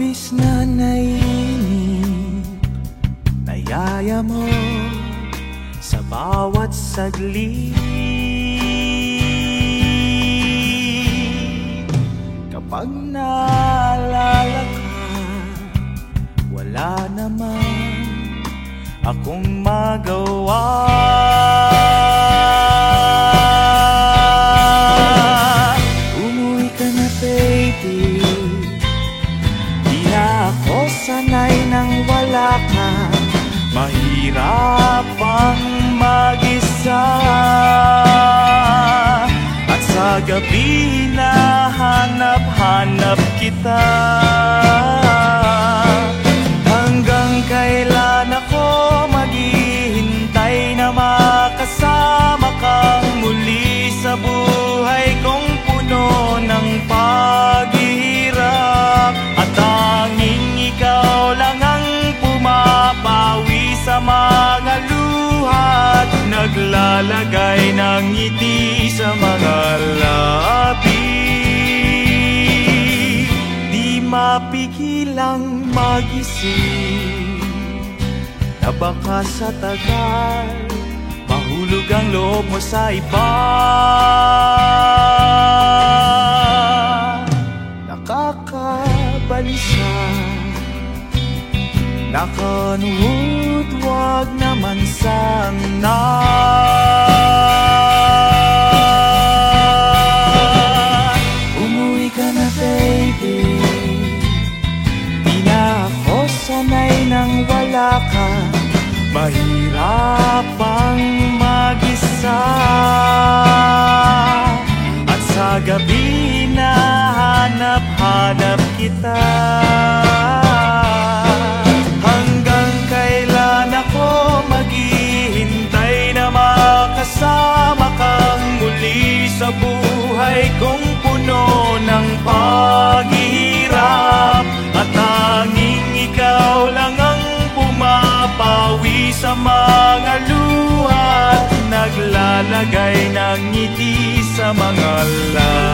Labis na naiinip Nayaya mo Sa bawat sagli Kapag naalala ka Wala naman akong magawa. Sanay nang wala ka Mahirap ang mag-isa. At sa gabi na hanap-hanap kita mga luha At naglalagay ng ngiti sa mga labi Di mapigilang magising Na baka sa tagal Mahulog ang loob mo sa iba. Nakakabalisa Nakanuot, wag naman sana. Umuwi ka na baby. Di na ako sanay nang wala ka. Mahirap pumapawi sa mga luha naglalagay ng ngiti sa mga labi